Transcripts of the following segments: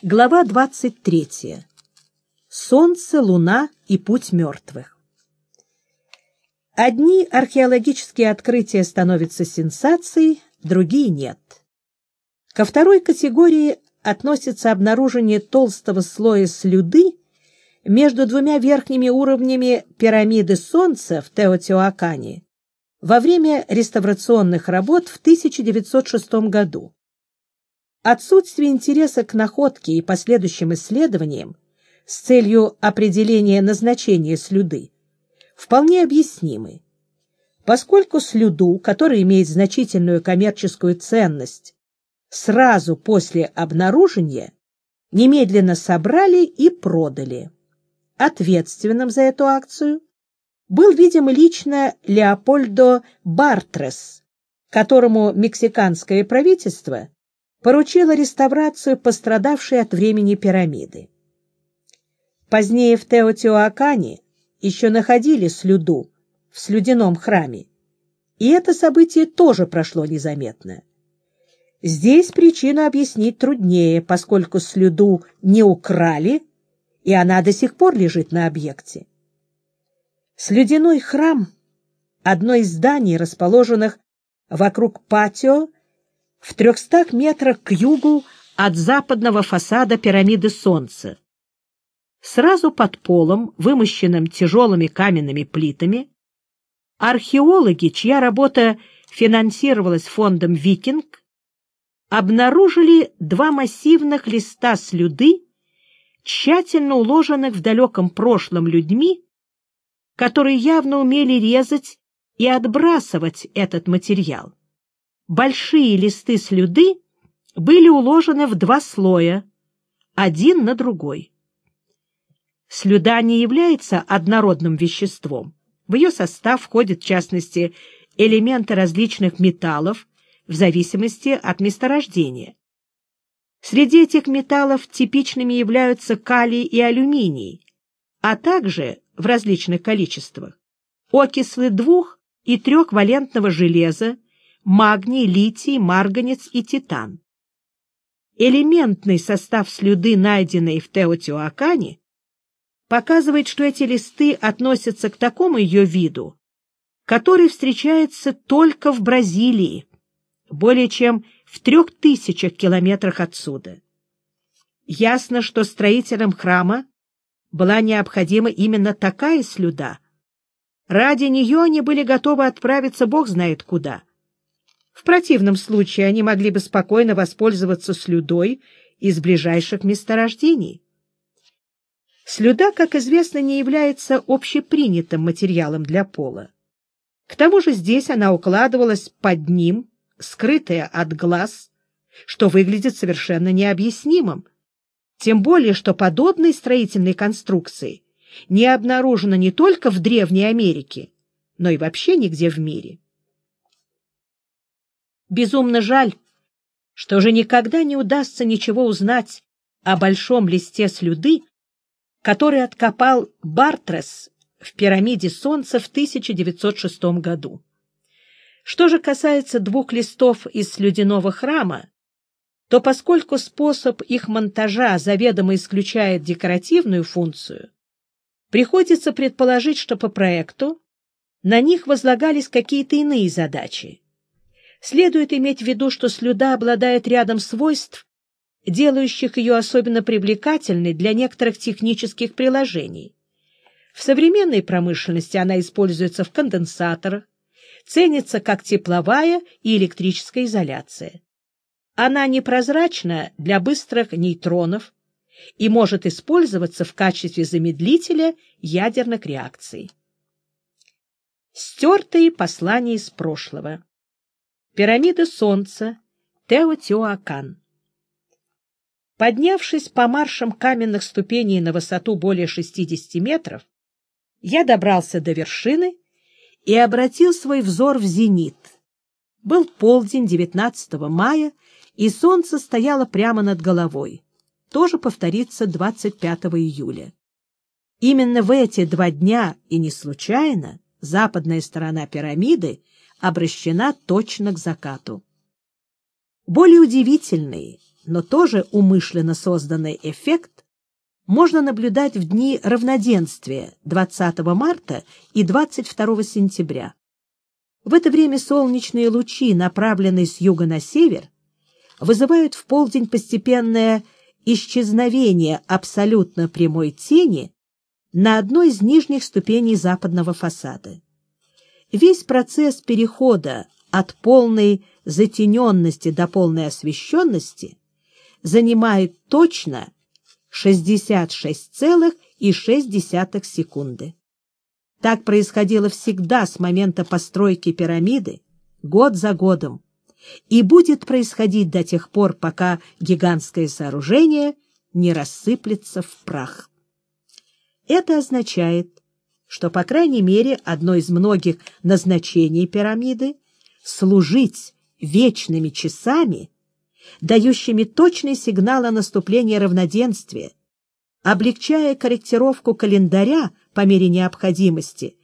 Глава 23. Солнце, Луна и путь мертвых. Одни археологические открытия становятся сенсацией, другие нет. Ко второй категории относится обнаружение толстого слоя слюды между двумя верхними уровнями пирамиды Солнца в Теотиуакане во время реставрационных работ в 1906 году. Отсутствие интереса к находке и последующим исследованиям с целью определения назначения слюды вполне объяснимы, поскольку слюду, которая имеет значительную коммерческую ценность, сразу после обнаружения немедленно собрали и продали. Ответственным за эту акцию был, видимо, лично Леопольдо Бартрес, которому мексиканское правительство поручила реставрацию пострадавшей от времени пирамиды. Позднее в Теотиуакане еще находили слюду в слюдяном храме, и это событие тоже прошло незаметно. Здесь причину объяснить труднее, поскольку слюду не украли, и она до сих пор лежит на объекте. Слюдяной храм — одно из зданий, расположенных вокруг патио в трехстах метрах к югу от западного фасада пирамиды Солнца. Сразу под полом, вымощенным тяжелыми каменными плитами, археологи, чья работа финансировалась фондом «Викинг», обнаружили два массивных листа слюды, тщательно уложенных в далеком прошлом людьми, которые явно умели резать и отбрасывать этот материал большие листы слюды были уложены в два слоя, один на другой. Слюда не является однородным веществом. В ее состав входят, в частности, элементы различных металлов в зависимости от месторождения. Среди этих металлов типичными являются калий и алюминий, а также в различных количествах окислы двух- и трехвалентного железа, магний, литий, марганец и титан. Элементный состав слюды, найденный в Теотиуакане, показывает, что эти листы относятся к такому ее виду, который встречается только в Бразилии, более чем в трех тысячах километрах отсюда. Ясно, что строителям храма была необходима именно такая слюда. Ради нее они были готовы отправиться бог знает куда. В противном случае они могли бы спокойно воспользоваться слюдой из ближайших месторождений. Слюда, как известно, не является общепринятым материалом для пола. К тому же здесь она укладывалась под ним, скрытая от глаз, что выглядит совершенно необъяснимым, тем более что подобной строительной конструкции не обнаружено не только в Древней Америке, но и вообще нигде в мире. Безумно жаль, что уже никогда не удастся ничего узнать о большом листе слюды, который откопал Бартрес в пирамиде Солнца в 1906 году. Что же касается двух листов из слюдяного храма, то поскольку способ их монтажа заведомо исключает декоративную функцию, приходится предположить, что по проекту на них возлагались какие-то иные задачи, Следует иметь в виду, что слюда обладает рядом свойств, делающих ее особенно привлекательной для некоторых технических приложений. В современной промышленности она используется в конденсаторах, ценится как тепловая и электрическая изоляция. Она непрозрачна для быстрых нейтронов и может использоваться в качестве замедлителя ядерных реакций. Стертые послания из прошлого Пирамида Солнца, Теотиуакан. Поднявшись по маршам каменных ступеней на высоту более 60 метров, я добрался до вершины и обратил свой взор в зенит. Был полдень 19 мая, и солнце стояло прямо над головой. Тоже повторится 25 июля. Именно в эти два дня, и не случайно, западная сторона пирамиды обращена точно к закату. Более удивительные, но тоже умышленно созданный эффект можно наблюдать в дни равноденствия 20 марта и 22 сентября. В это время солнечные лучи, направленные с юга на север, вызывают в полдень постепенное исчезновение абсолютно прямой тени на одной из нижних ступеней западного фасада. Весь процесс перехода от полной затененности до полной освещенности занимает точно 66,6 секунды. Так происходило всегда с момента постройки пирамиды, год за годом, и будет происходить до тех пор, пока гигантское сооружение не рассыплется в прах. Это означает, что, по крайней мере, одно из многих назначений пирамиды — служить вечными часами, дающими точный сигнал о наступлении равноденствия, облегчая корректировку календаря по мере необходимости,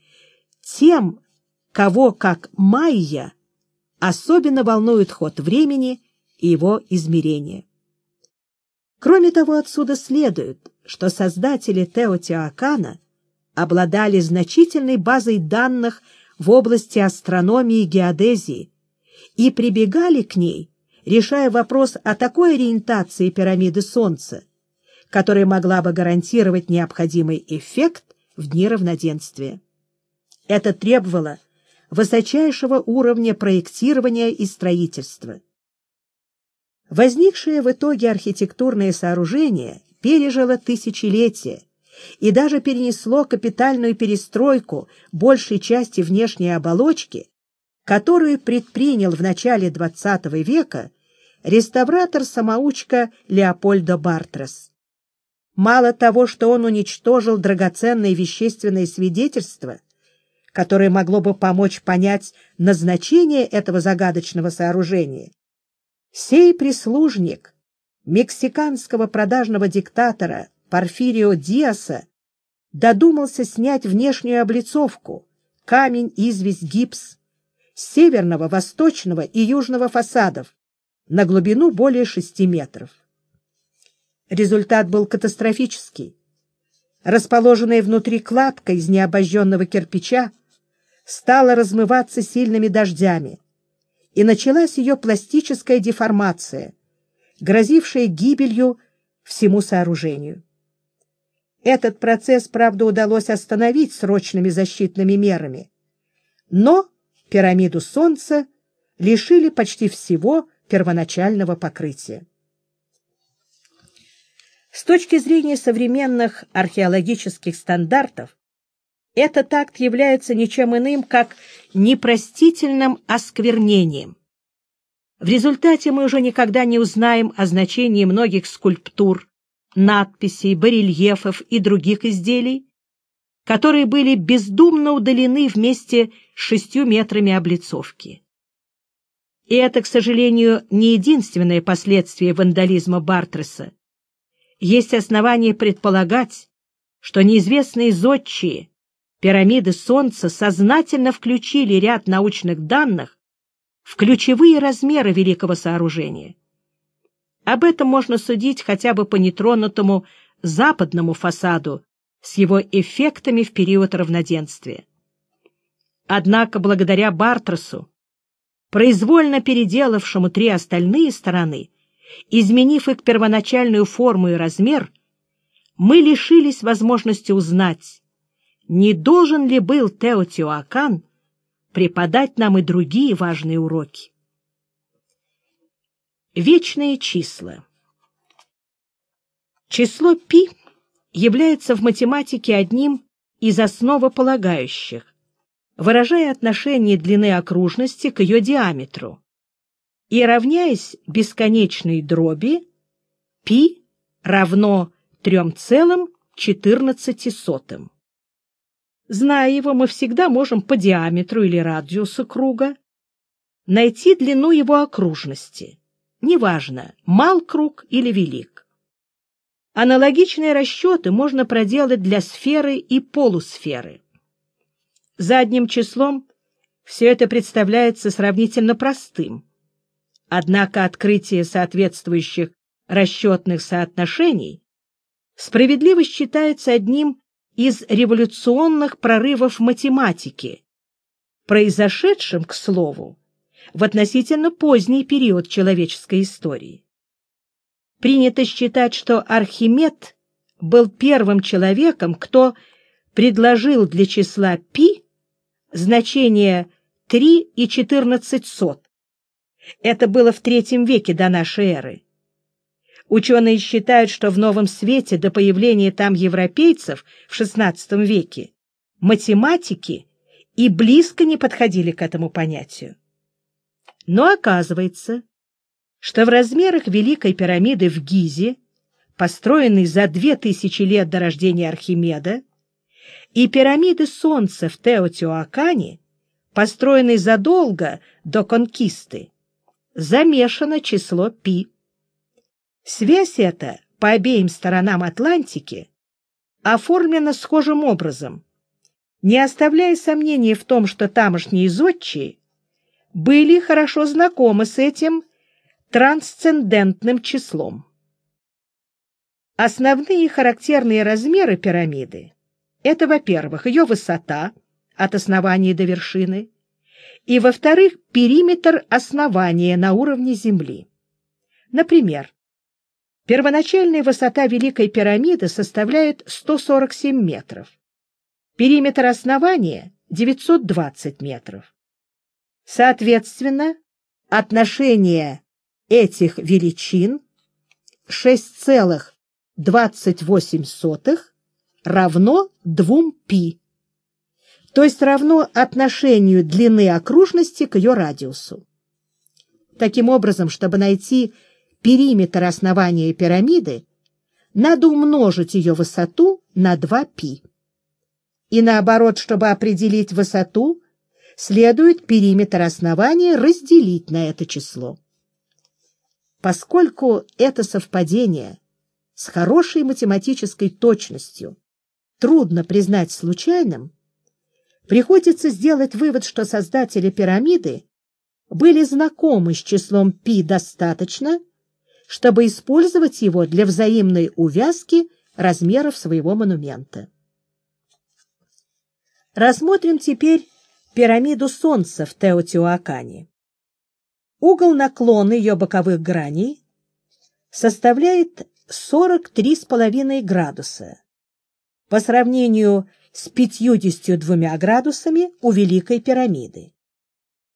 тем, кого, как майя, особенно волнует ход времени и его измерения. Кроме того, отсюда следует, что создатели Теотиакана обладали значительной базой данных в области астрономии и геодезии и прибегали к ней, решая вопрос о такой ориентации пирамиды Солнца, которая могла бы гарантировать необходимый эффект в дни равноденствия. Это требовало высочайшего уровня проектирования и строительства. Возникшее в итоге архитектурное сооружение пережило тысячелетия и даже перенесло капитальную перестройку большей части внешней оболочки, которую предпринял в начале XX века реставратор-самоучка Леопольдо Бартрес. Мало того, что он уничтожил драгоценные вещественные свидетельства, которое могло бы помочь понять назначение этого загадочного сооружения, сей прислужник мексиканского продажного диктатора Порфирио Диаса додумался снять внешнюю облицовку, камень, известь, гипс, северного, восточного и южного фасадов на глубину более шести метров. Результат был катастрофический. Расположенная внутри кладка из необожженного кирпича стала размываться сильными дождями, и началась ее пластическая деформация, грозившая гибелью всему сооружению. Этот процесс, правда, удалось остановить срочными защитными мерами, но пирамиду Солнца лишили почти всего первоначального покрытия. С точки зрения современных археологических стандартов, этот акт является ничем иным, как непростительным осквернением. В результате мы уже никогда не узнаем о значении многих скульптур, надписей, барельефов и других изделий, которые были бездумно удалены вместе с шестью метрами облицовки. И это, к сожалению, не единственное последствие вандализма Бартреса. Есть основания предполагать, что неизвестные зодчие пирамиды Солнца сознательно включили ряд научных данных в ключевые размеры великого сооружения. Об этом можно судить хотя бы по нетронутому западному фасаду с его эффектами в период равноденствия. Однако благодаря Бартросу, произвольно переделавшему три остальные стороны, изменив их первоначальную форму и размер, мы лишились возможности узнать, не должен ли был Теотиоакан преподать нам и другие важные уроки. Вечные числа. Число π является в математике одним из основополагающих, выражая отношение длины окружности к ее диаметру. И равняясь бесконечной дроби π равно 3,14. Зная его, мы всегда можем по диаметру или радиусу круга найти длину его окружности, неважно, мал круг или велик. Аналогичные расчеты можно проделать для сферы и полусферы. Задним числом все это представляется сравнительно простым. Однако открытие соответствующих расчетных соотношений справедливость считается одним из революционных прорывов математики, произошедшим, к слову, в относительно поздний период человеческой истории. Принято считать, что Архимед был первым человеком, кто предложил для числа π значение 3 и 14 сот. Это было в третьем веке до нашей эры. Ученые считают, что в Новом Свете до появления там европейцев в XVI веке математики и близко не подходили к этому понятию. Но оказывается, что в размерах Великой пирамиды в Гизе, построенной за две тысячи лет до рождения Архимеда, и пирамиды Солнца в Теотиуакане, построенной задолго до конкисты, замешано число пи. Связь эта по обеим сторонам Атлантики оформлена схожим образом, не оставляя сомнений в том, что тамошние зодчие были хорошо знакомы с этим трансцендентным числом. Основные характерные размеры пирамиды – это, во-первых, ее высота от основания до вершины, и, во-вторых, периметр основания на уровне Земли. Например, Первоначальная высота Великой пирамиды составляет 147 метров. Периметр основания — 920 метров. Соответственно, отношение этих величин 6,28 равно 2 π, то есть равно отношению длины окружности к ее радиусу. Таким образом, чтобы найти периметр основания пирамиды, надо умножить ее высоту на 2π. И наоборот, чтобы определить высоту, следует периметр основания разделить на это число. Поскольку это совпадение с хорошей математической точностью трудно признать случайным, приходится сделать вывод, что создатели пирамиды были знакомы с числом π достаточно, чтобы использовать его для взаимной увязки размеров своего монумента. Рассмотрим теперь пирамиду Солнца в Теотиуакане. Угол наклона ее боковых граней составляет 43,5 градуса по сравнению с 52 градусами у Великой пирамиды.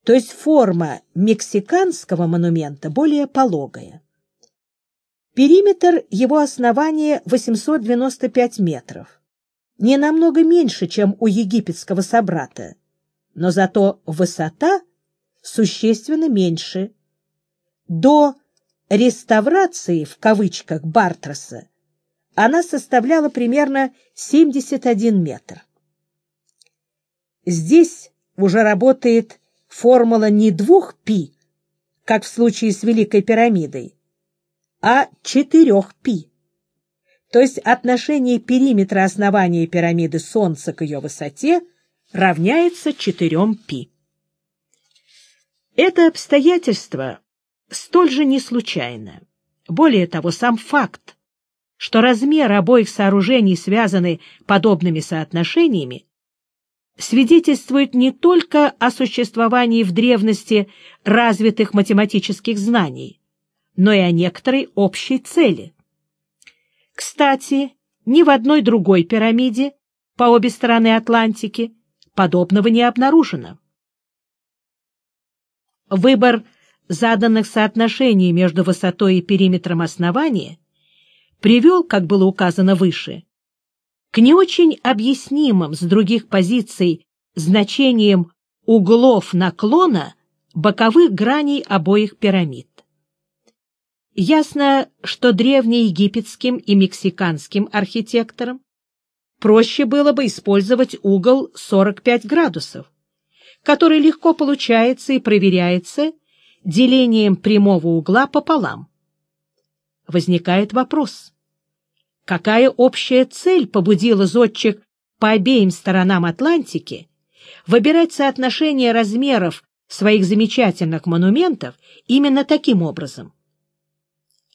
То есть форма мексиканского монумента более пологая. Периметр его основания 895 метров. Не намного меньше, чем у египетского собрата, но зато высота существенно меньше. До «реставрации» в кавычках Бартроса она составляла примерно 71 метр. Здесь уже работает формула не двух пи, как в случае с Великой пирамидой, а 4π. То есть отношение периметра основания пирамиды Солнца к ее высоте равняется 4π. Это обстоятельство столь же не случайно. Более того, сам факт, что размеры обоих сооружений связаны подобными соотношениями, свидетельствует не только о существовании в древности развитых математических знаний, но и о некоторой общей цели. Кстати, ни в одной другой пирамиде по обе стороны Атлантики подобного не обнаружено. Выбор заданных соотношений между высотой и периметром основания привел, как было указано выше, к не очень объяснимым с других позиций значениям углов наклона боковых граней обоих пирамид. Ясно, что древнеегипетским и мексиканским архитекторам проще было бы использовать угол 45 градусов, который легко получается и проверяется делением прямого угла пополам. Возникает вопрос, какая общая цель побудила зодчих по обеим сторонам Атлантики выбирать соотношение размеров своих замечательных монументов именно таким образом?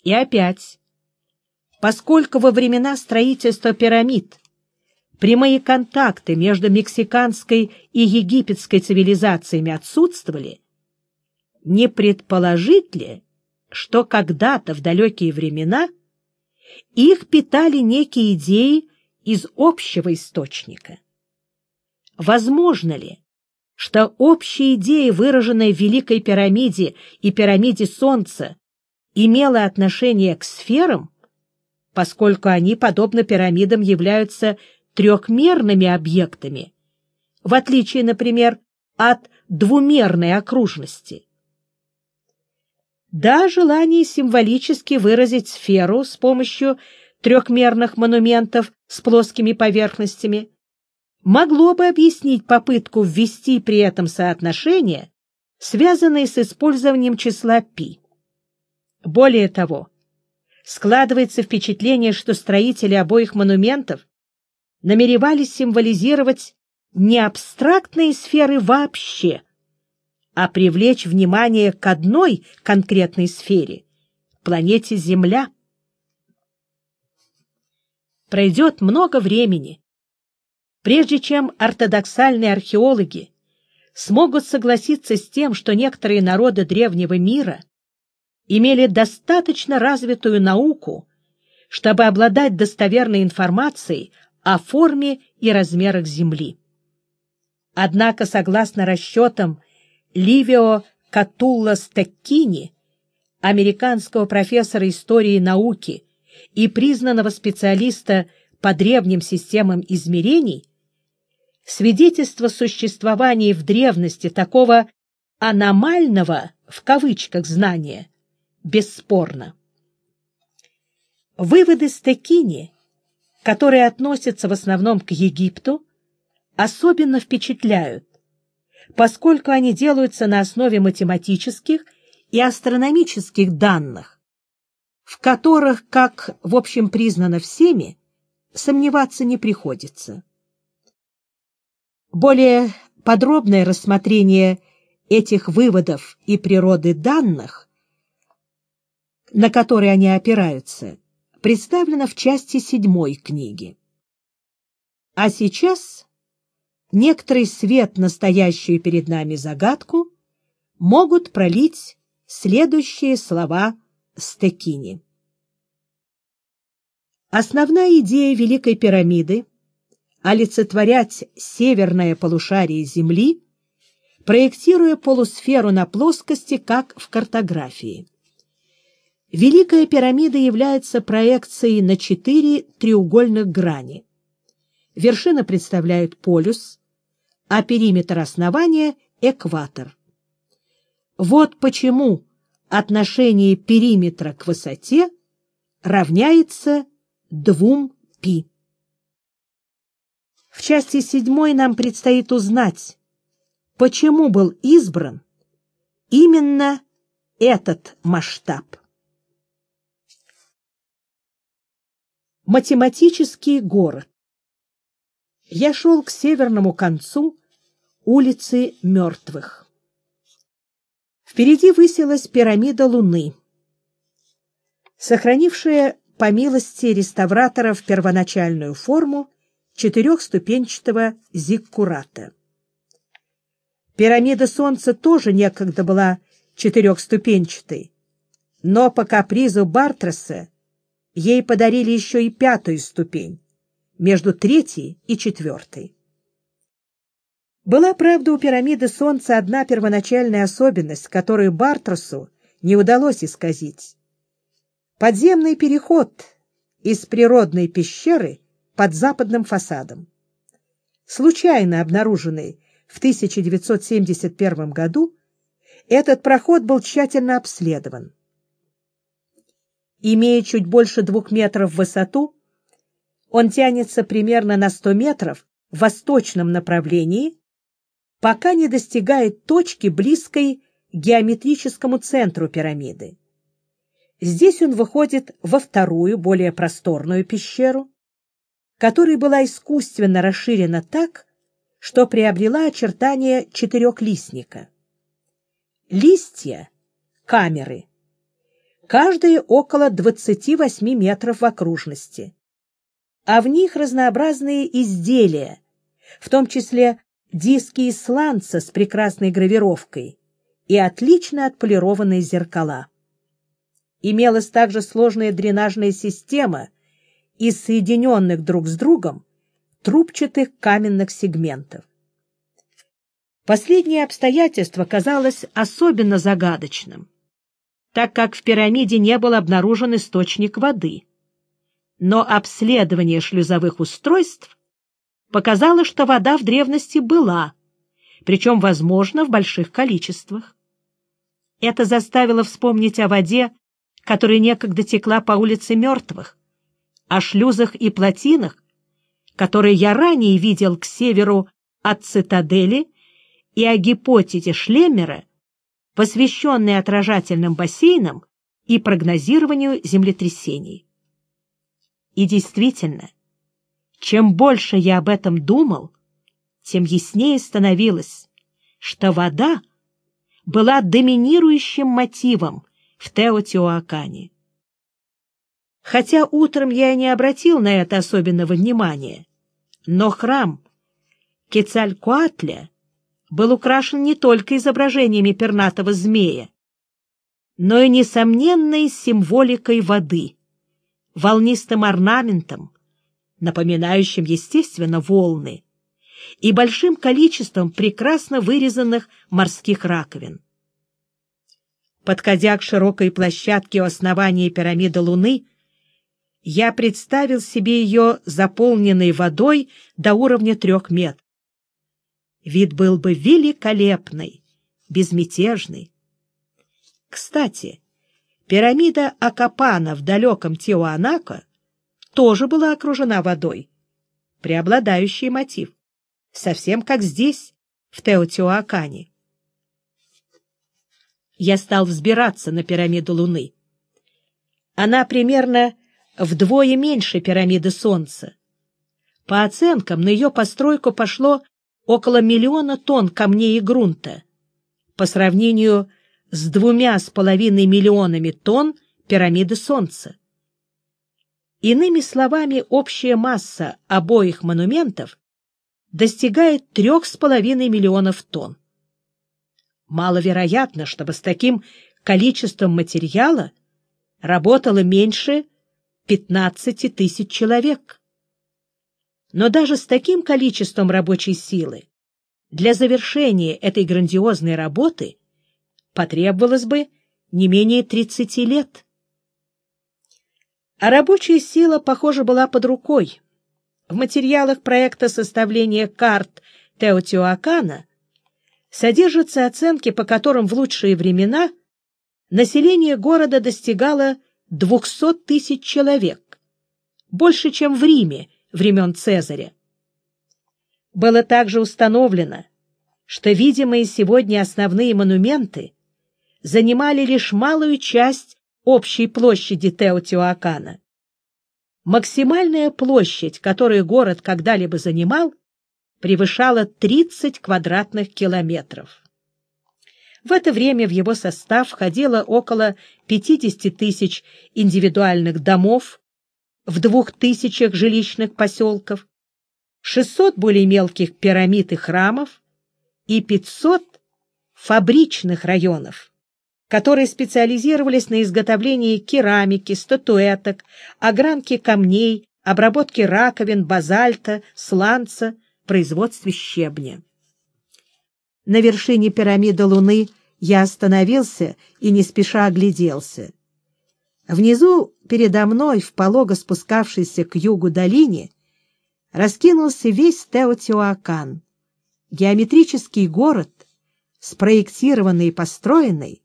И опять, поскольку во времена строительства пирамид прямые контакты между мексиканской и египетской цивилизациями отсутствовали, не предположить ли, что когда-то в далекие времена их питали некие идеи из общего источника? Возможно ли, что общая идея, выраженная в Великой пирамиде и пирамиде Солнца, имела отношение к сферам, поскольку они, подобно пирамидам, являются трехмерными объектами, в отличие, например, от двумерной окружности. Да, желание символически выразить сферу с помощью трехмерных монументов с плоскими поверхностями могло бы объяснить попытку ввести при этом соотношение, связанное с использованием числа π. Более того, складывается впечатление, что строители обоих монументов намеревались символизировать не абстрактные сферы вообще, а привлечь внимание к одной конкретной сфере — планете Земля. Пройдет много времени, прежде чем ортодоксальные археологи смогут согласиться с тем, что некоторые народы древнего мира имели достаточно развитую науку, чтобы обладать достоверной информацией о форме и размерах Земли. Однако, согласно расчетам Ливио Катулла Стеккини, американского профессора истории науки и признанного специалиста по древним системам измерений, свидетельство существования в древности такого «аномального» в кавычках знания бесспорно. Выводы Стекини которые относятся в основном к Египту, особенно впечатляют, поскольку они делаются на основе математических и астрономических данных, в которых, как в общем признано всеми, сомневаться не приходится. Более подробное рассмотрение этих выводов и природы данных, на которые они опираются, представлена в части седьмой книги. А сейчас некоторый свет, настоящую перед нами загадку, могут пролить следующие слова Стекини. Основная идея Великой пирамиды — олицетворять северное полушарие Земли, проектируя полусферу на плоскости, как в картографии. Великая пирамида является проекцией на четыре треугольных грани. Вершина представляет полюс, а периметр основания — экватор. Вот почему отношение периметра к высоте равняется двум π. В части седьмой нам предстоит узнать, почему был избран именно этот масштаб. Математический город. Я шел к северному концу улицы мертвых. Впереди высилась пирамида Луны, сохранившая по милости реставраторов первоначальную форму четырехступенчатого зиккурата. Пирамида Солнца тоже некогда была четырехступенчатой, но по капризу Бартреса ей подарили еще и пятую ступень, между третьей и четвертой. Была, правда, у пирамиды Солнца одна первоначальная особенность, которую Бартросу не удалось исказить. Подземный переход из природной пещеры под западным фасадом. Случайно обнаруженный в 1971 году, этот проход был тщательно обследован имея чуть больше двух метров в высоту, он тянется примерно на 100 метров в восточном направлении, пока не достигает точки, близкой к геометрическому центру пирамиды. Здесь он выходит во вторую, более просторную пещеру, которая была искусственно расширена так, что приобрела очертания четырехлистника. Листья, камеры, каждые около 28 метров в окружности. А в них разнообразные изделия, в том числе диски из сланца с прекрасной гравировкой и отлично отполированные зеркала. Имелась также сложная дренажная система из соединенных друг с другом трубчатых каменных сегментов. Последнее обстоятельство казалось особенно загадочным, так как в пирамиде не был обнаружен источник воды. Но обследование шлюзовых устройств показало, что вода в древности была, причем, возможно, в больших количествах. Это заставило вспомнить о воде, которая некогда текла по улице мертвых, о шлюзах и плотинах, которые я ранее видел к северу от цитадели и о гипотезе Шлеммера, посвященной отражательным бассейнам и прогнозированию землетрясений. И действительно, чем больше я об этом думал, тем яснее становилось, что вода была доминирующим мотивом в Теотиоакане. Хотя утром я и не обратил на это особенного внимания, но храм Кецалькуатля был украшен не только изображениями пернатого змея, но и несомненной символикой воды, волнистым орнаментом, напоминающим, естественно, волны, и большим количеством прекрасно вырезанных морских раковин. Подходя к широкой площадке у основания пирамиды Луны, я представил себе ее заполненной водой до уровня трех метров. Вид был бы великолепный, безмятежный. Кстати, пирамида Акапана в далеком Тиуанако тоже была окружена водой. Преобладающий мотив. Совсем как здесь, в Теотиуакане. Я стал взбираться на пирамиду Луны. Она примерно вдвое меньше пирамиды Солнца. По оценкам, на ее постройку пошло около миллиона тонн камней и грунта, по сравнению с двумя с половиной миллионами тонн пирамиды Солнца. Иными словами, общая масса обоих монументов достигает трех с половиной миллионов тонн. Маловероятно, чтобы с таким количеством материала работало меньше 15 тысяч человек. Но даже с таким количеством рабочей силы для завершения этой грандиозной работы потребовалось бы не менее 30 лет. А рабочая сила, похоже, была под рукой. В материалах проекта составления карт Теотиуакана содержатся оценки, по которым в лучшие времена население города достигало 200 тысяч человек, больше, чем в Риме времен Цезаря. Было также установлено, что видимые сегодня основные монументы занимали лишь малую часть общей площади Теотиуакана. Максимальная площадь, которую город когда-либо занимал, превышала 30 квадратных километров. В это время в его состав входило около 50 тысяч индивидуальных домов, в двух тысячах жилищных поселков, 600 более мелких пирамид и храмов и 500 фабричных районов, которые специализировались на изготовлении керамики, статуэток, огранки камней, обработке раковин, базальта, сланца, производстве щебня. На вершине пирамиды Луны я остановился и не спеша огляделся. Внизу, передо мной, в полого спускавшейся к югу долине, раскинулся весь Теотиуакан, геометрический город, спроектированный и построенный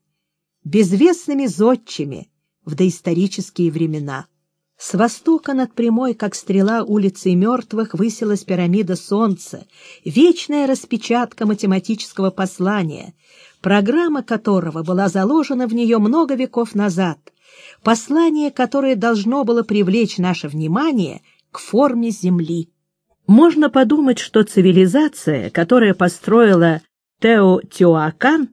безвестными зодчими в доисторические времена. С востока над прямой, как стрела улицы мертвых, высилась пирамида Солнца, вечная распечатка математического послания, программа которого была заложена в нее много веков назад — послание, которое должно было привлечь наше внимание к форме Земли. Можно подумать, что цивилизация, которая построила Теотиуакан,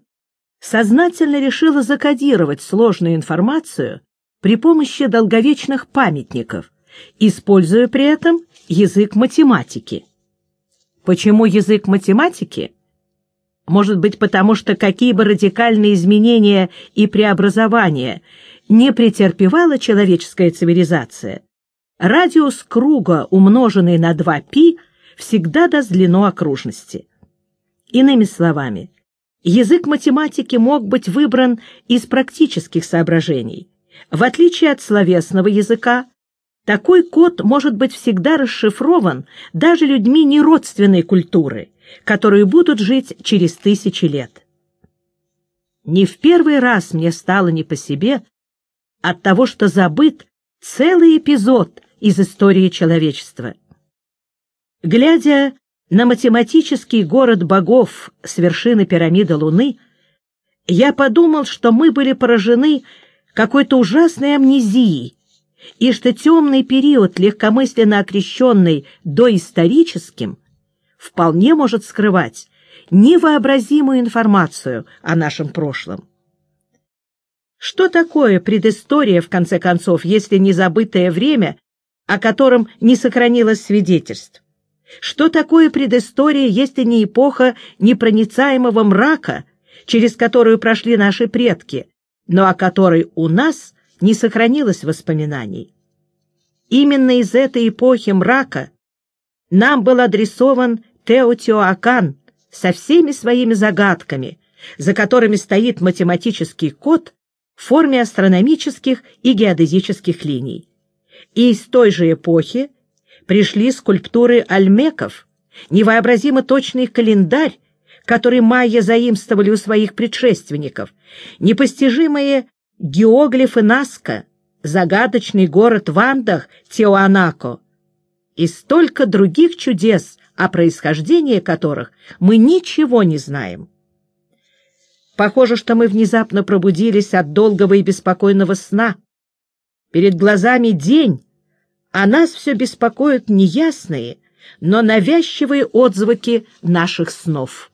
сознательно решила закодировать сложную информацию при помощи долговечных памятников, используя при этом язык математики. Почему язык математики? Может быть, потому что какие бы радикальные изменения и преобразования не претерпевала человеческая цивилизация, радиус круга, умноженный на 2π, всегда даст длину окружности. Иными словами, язык математики мог быть выбран из практических соображений. В отличие от словесного языка, такой код может быть всегда расшифрован даже людьми неродственной культуры, которые будут жить через тысячи лет. Не в первый раз мне стало не по себе от того, что забыт целый эпизод из истории человечества. Глядя на математический город богов с вершины пирамиды Луны, я подумал, что мы были поражены какой-то ужасной амнезией, и что темный период, легкомысленно окрещенный доисторическим, вполне может скрывать невообразимую информацию о нашем прошлом. Что такое предыстория, в конце концов, если не забытое время, о котором не сохранилось свидетельств? Что такое предыстория, если не эпоха непроницаемого мрака, через которую прошли наши предки, но о которой у нас не сохранилось воспоминаний? Именно из этой эпохи мрака нам был адресован Теотиоакан со всеми своими загадками, за которыми стоит математический код в форме астрономических и геодезических линий. И из той же эпохи пришли скульптуры альмеков, невообразимо точный календарь, который майя заимствовали у своих предшественников, непостижимые геоглифы Наска, загадочный город в Андах и столько других чудес, о происхождении которых мы ничего не знаем. Похоже, что мы внезапно пробудились от долгого и беспокойного сна. Перед глазами день, а нас все беспокоят неясные, но навязчивые отзвуки наших снов.